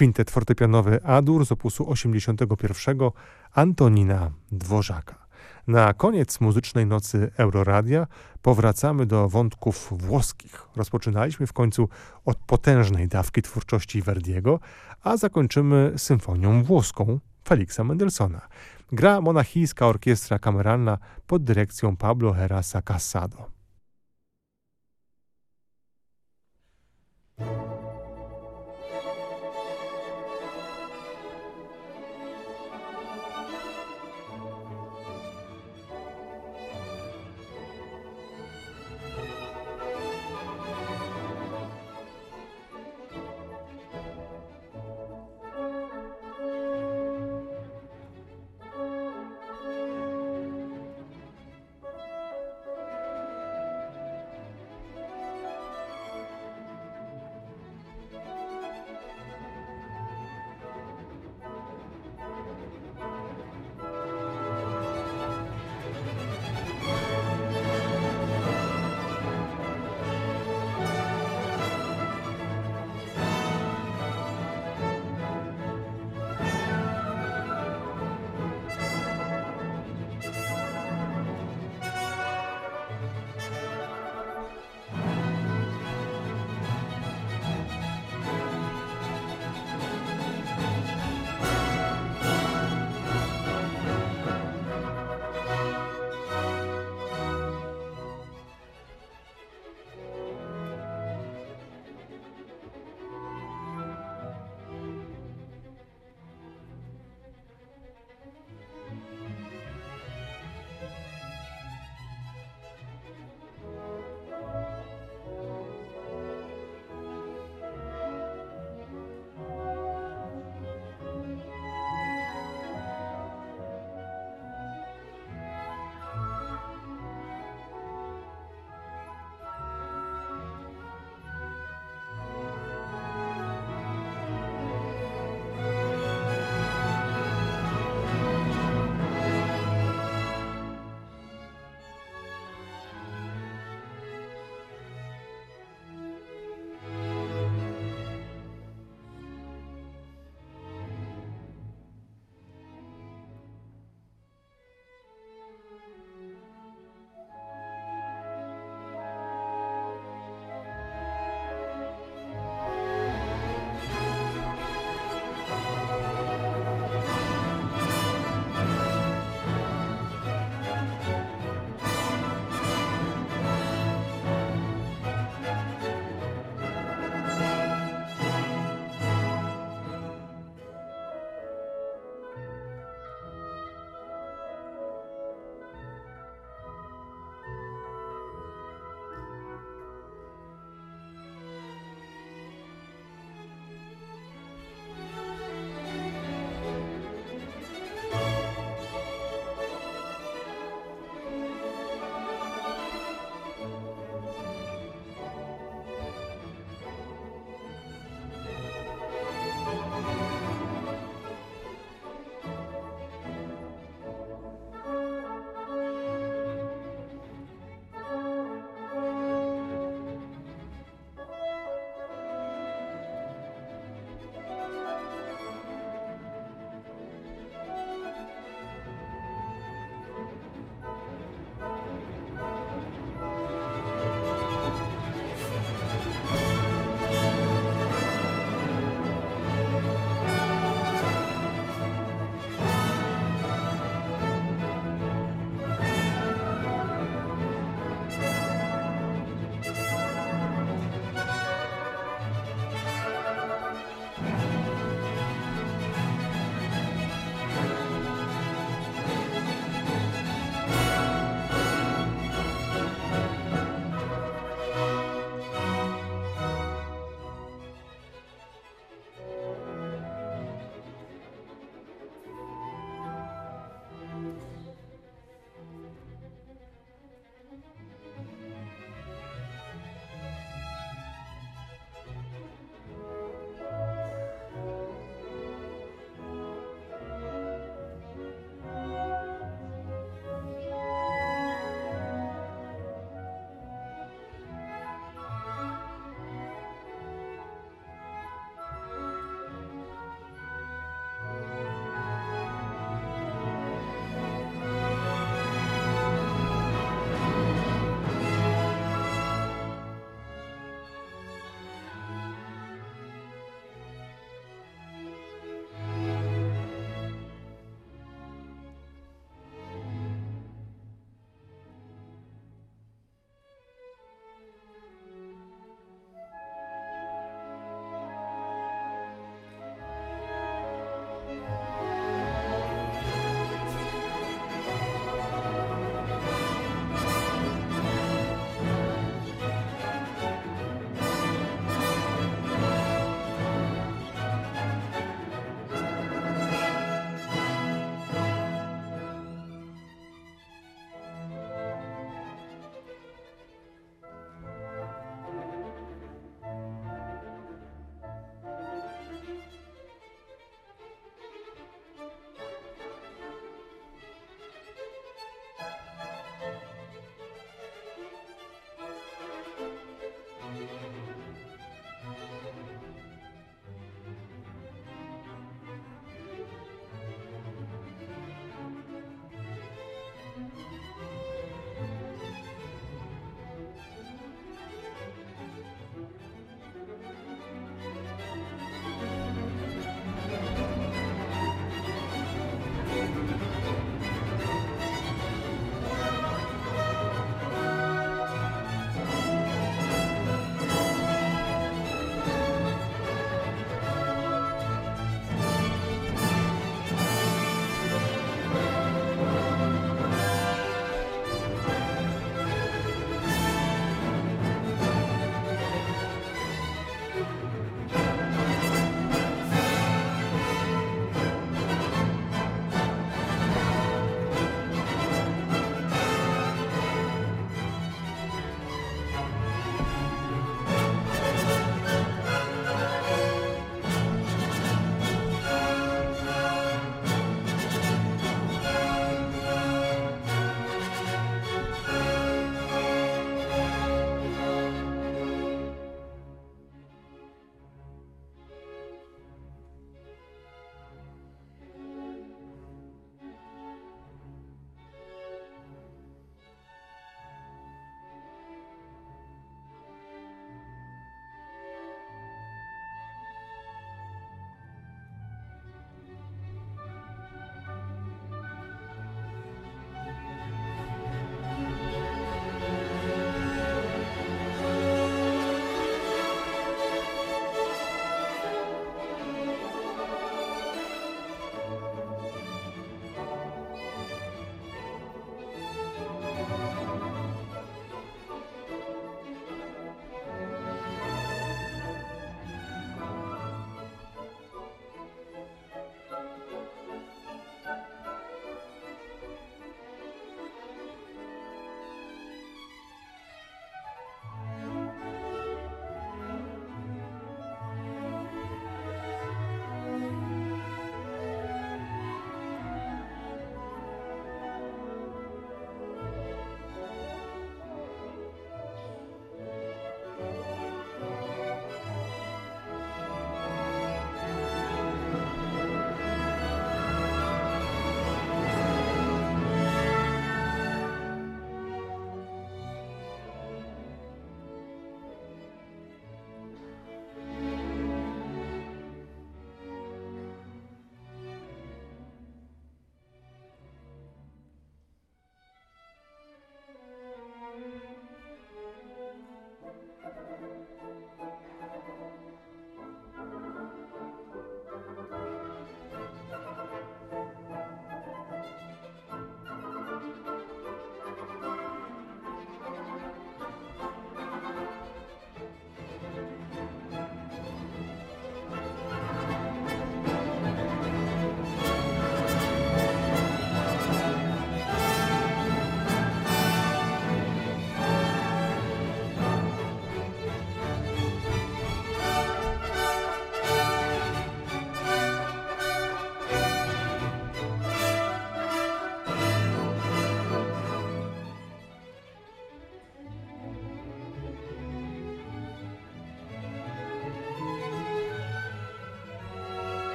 kwintet fortepianowy Adur z opusu 81 Antonina Dworzaka. Na koniec muzycznej nocy Euroradia powracamy do wątków włoskich. Rozpoczynaliśmy w końcu od potężnej dawki twórczości Verdiego, a zakończymy symfonią włoską Felixa Mendelssohna. Gra monachijska orkiestra kameralna pod dyrekcją Pablo Herasa Casado.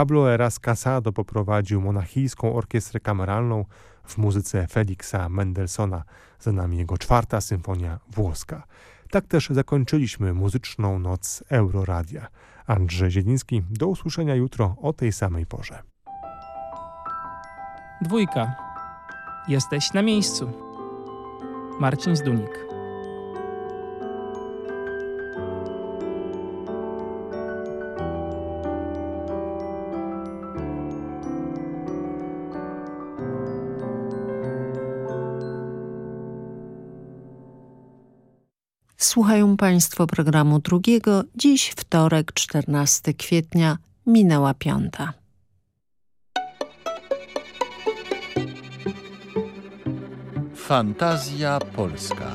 Pablo Eras Casado poprowadził monachijską orkiestrę kameralną w muzyce Felixa Mendelssohna, za nami jego czwarta symfonia włoska. Tak też zakończyliśmy muzyczną noc Euroradia. Andrzej Zieliński, do usłyszenia jutro o tej samej porze. Dwójka. Jesteś na miejscu. Marcin Zdunik. Słuchają Państwo programu drugiego. Dziś wtorek, 14 kwietnia, minęła piąta. Fantazja Polska.